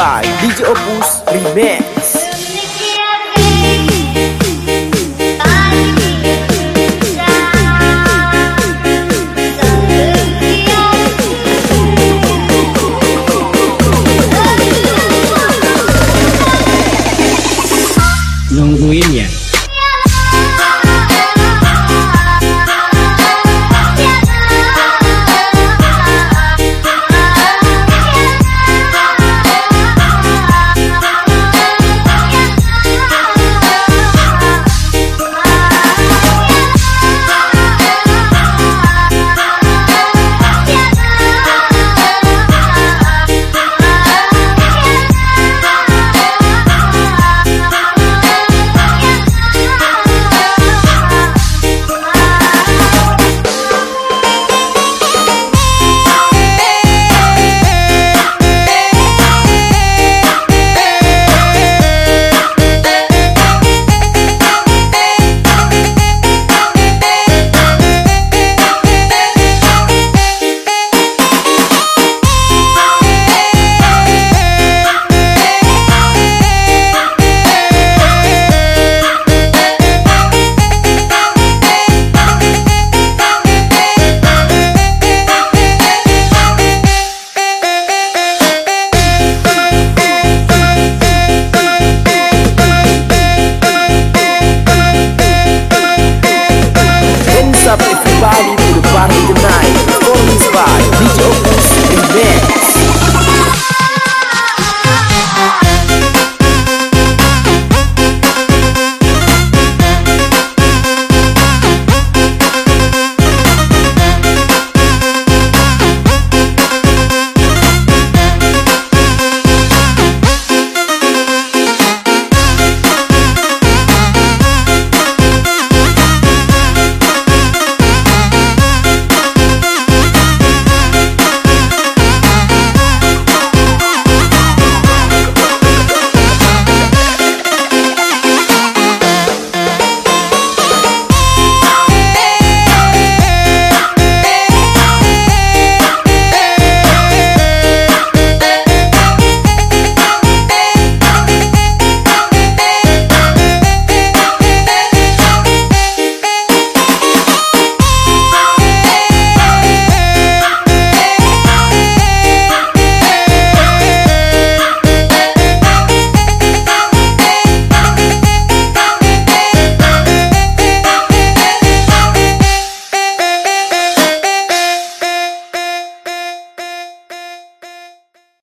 by DJ Opus Remix.